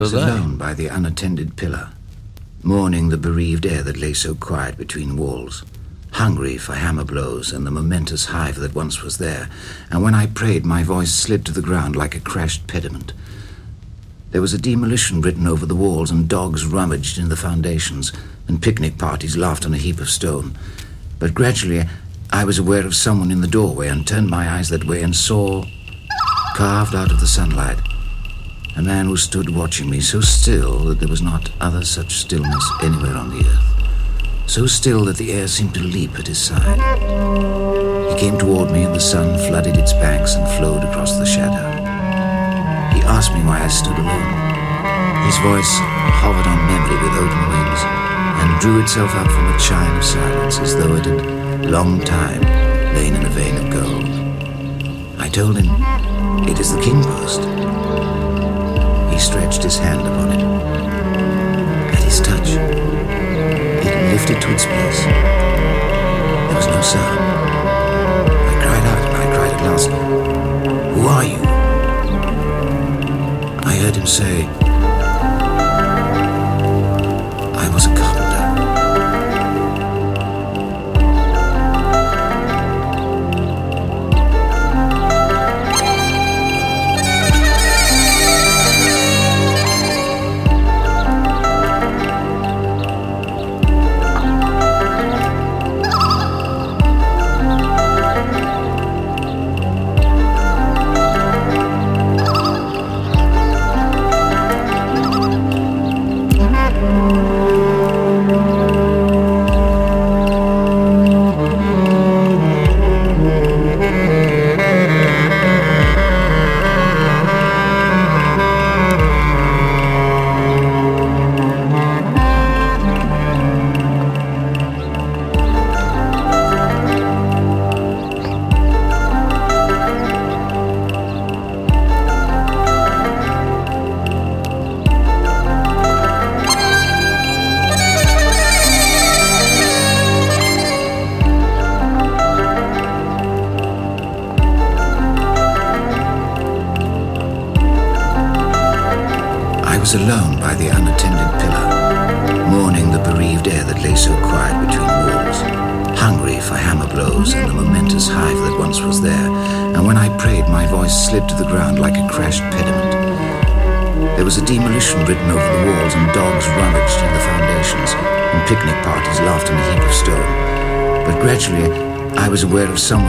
was alone by the unattended pillar, mourning the bereaved air that lay so quiet between walls, hungry for hammer blows and the momentous hive that once was there, and when I prayed, my voice slid to the ground like a crashed pediment. There was a demolition written over the walls, and dogs rummaged in the foundations, and picnic parties laughed on a heap of stone. But gradually, I was aware of someone in the doorway and turned my eyes that way and saw, carved out of the sunlight, a man who stood watching me so still that there was not other such stillness anywhere on the earth. So still that the air seemed to leap at his side. He came toward me and the sun flooded its banks and flowed across the shadow. He asked me why I stood alone. His voice hovered on memory with open wings and drew itself up from a chine of silence as though it had long time lain in a vein of gold. I told him, it is the king post. He stretched his hand upon it. At his touch, it lifted to its place. There was no sound. I cried out I cried at last, Who are you? I heard him say, I was a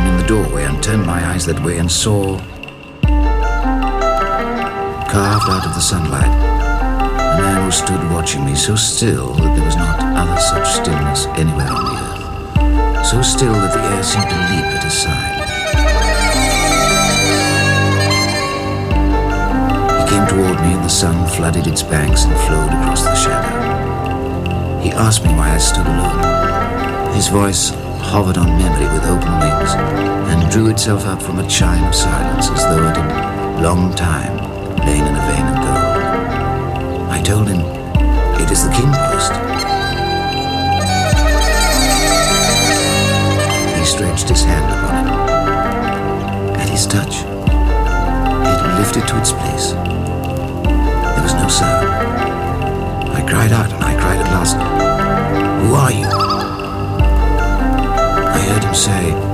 in the doorway and turned my eyes that way and saw, carved out of the sunlight, a man who stood watching me so still that there was not other such stillness anywhere on the earth. So still that the air seemed to leap at his side. He came toward me and the sun flooded its banks and flowed across the shadow. He asked me why I stood alone. His voice hovered on memory with open wings and drew itself up from a chime of silence as though it had long time lain in a vein of gold. I told him, it is the king post. He stretched his hand upon it. At his touch, it lifted to its place. There was no sound. I cried out and I cried at last, Who are you? Heard him say,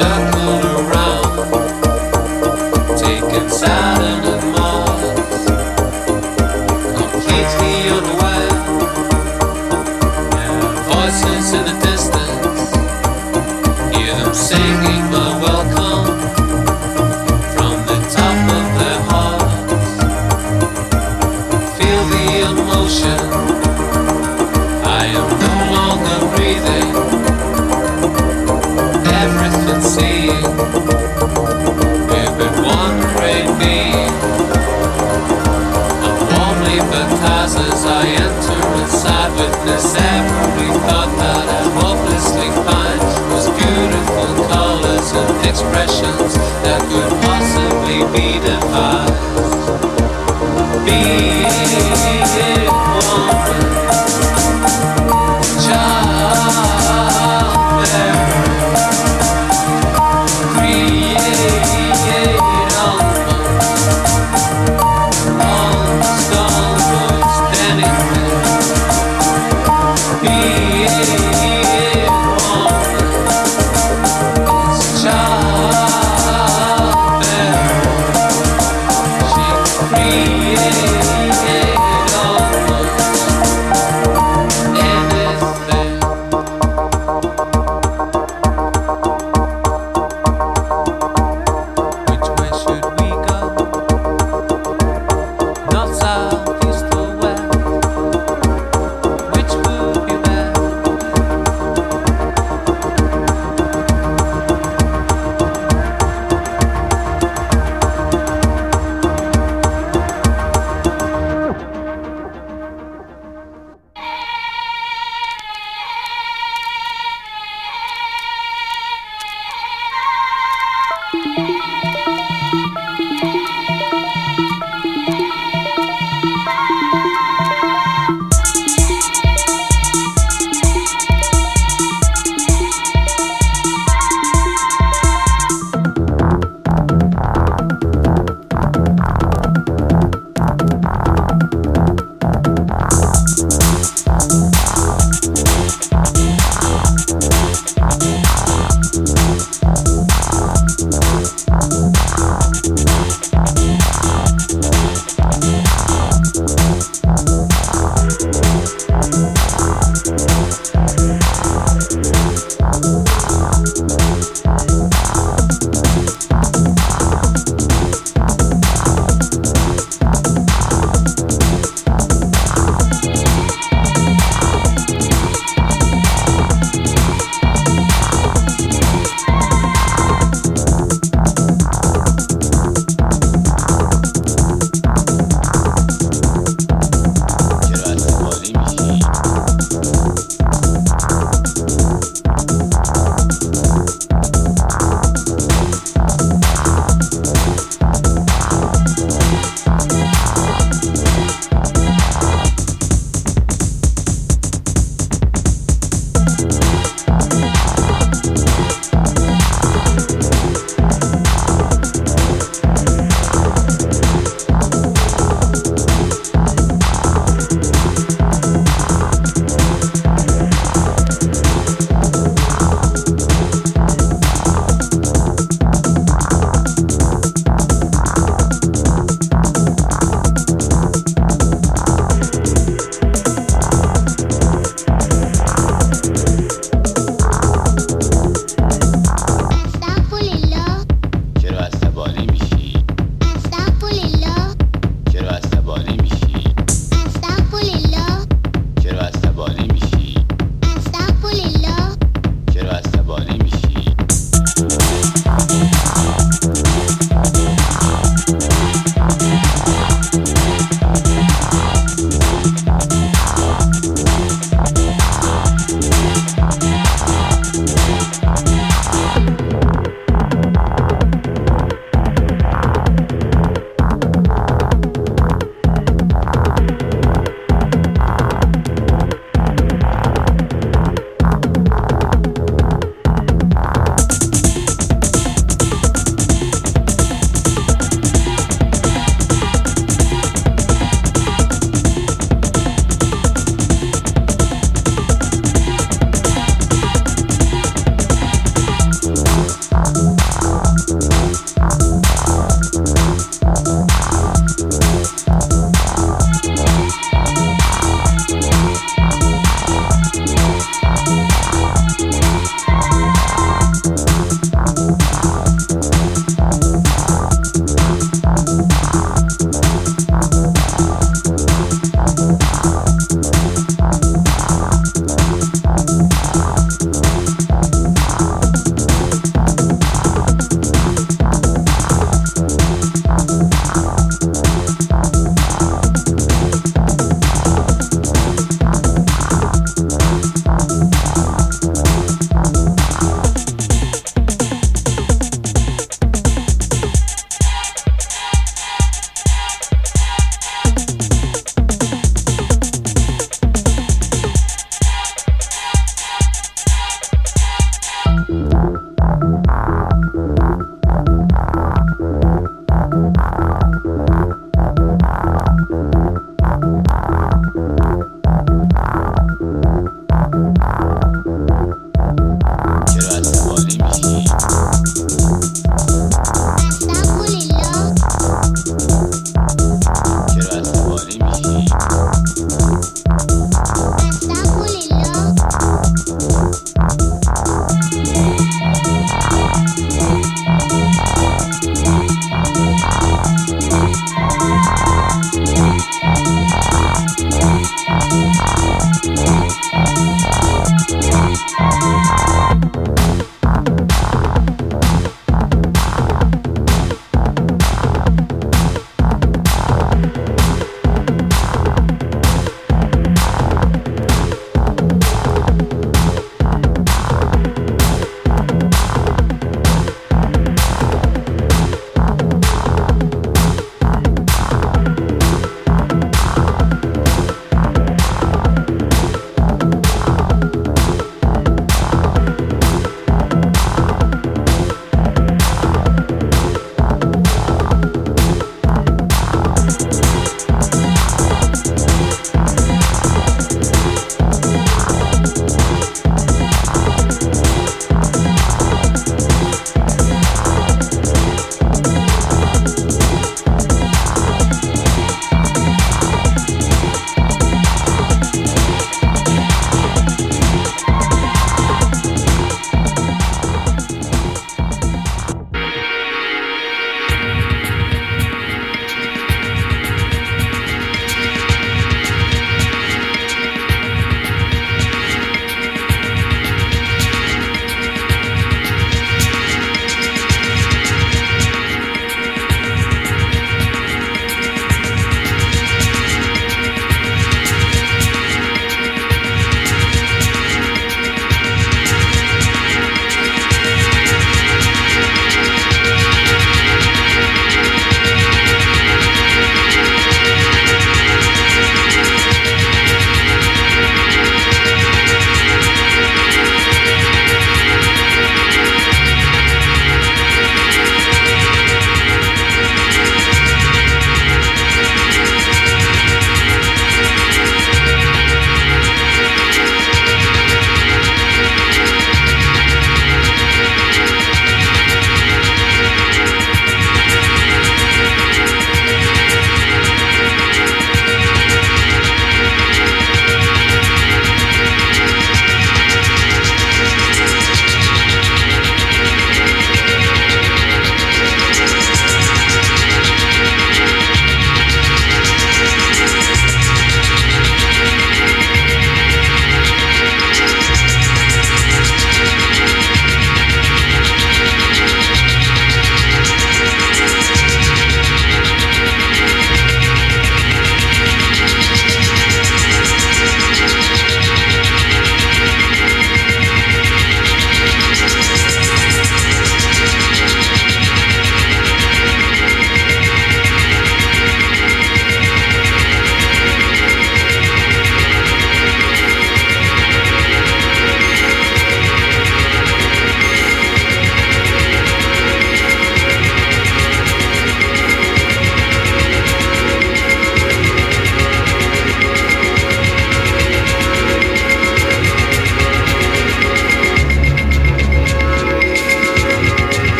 sun. impressions.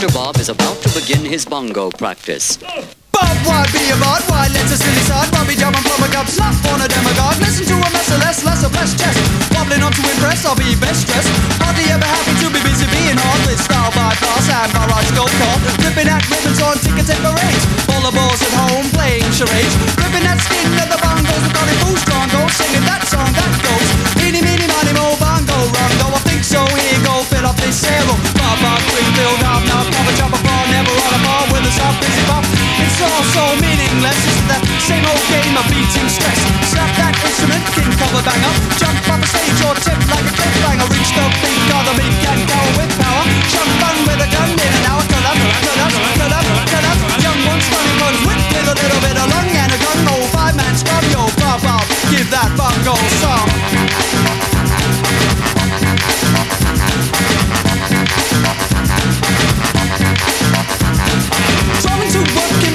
Dr. Bob is about to begin his bongo practice. Bob, why be a bod? Why let a silly side? Bobby jumping from a cup, slap on a demigod. Listen to a mess of less, less of less chest. Wobbling on to impress, I'll be best dressed. Hardly ever happy to be busy being hard with style bypass and by right gold call. Ripping at ribbons on tickets and parades. All the balls at home playing charades. Ripping that skin of the bongos, the golden fool's strong goes. Singing Bob, Bob, Springfield, knob, knob, cover, chop, a bar, never on a bar with a soft, busy pop. It's all so meaningless. It's the same old game of beating stress. Slap that instrument, king cover banger. Jump off the stage or tip like a cliffhanger. Reach the peak of the beat and go with power. Jump fun with a gun in an hour. Cut up, cut up, cut up, cut up. Young ones running guns with with a little bit of lung and a gun. Oh, five man scrub, yo, pop out. Give that bongo song.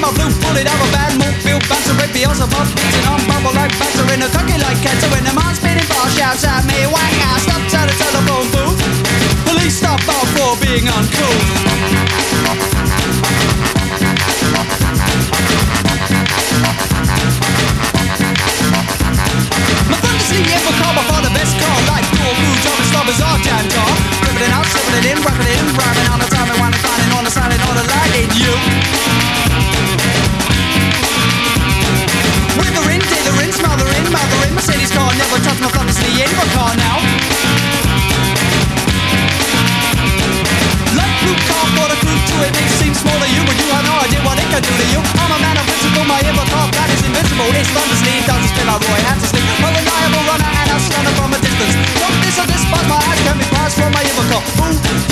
To my blue bullet out of bad mobile banter Red Beals above beating on bubble like batter in a cookie like cancer When the man spinning bar. Shouts at me Wang I stopped at a telephone booth Police stop out for being uncool My fantasy ever call before the best call Like cool food, job and is all damn tall Ripping it out, slipping it in, wrapping it in Rhyming on the time and winding, finding on the sounding on the lighting you. Withering, dithering, smothering, mothering Mercedes car never touch my fantasy in my car now Light blue car for the crew to it. May seem small to you But you have no idea what it can do to you. I'm a man of principle, my ever car that is invincible It's thundersleep, doesn't spin like Roy Hattersley A reliable runner and a stunner from a distance. Don't this or despise my eyes can be prized from my ever car Ooh,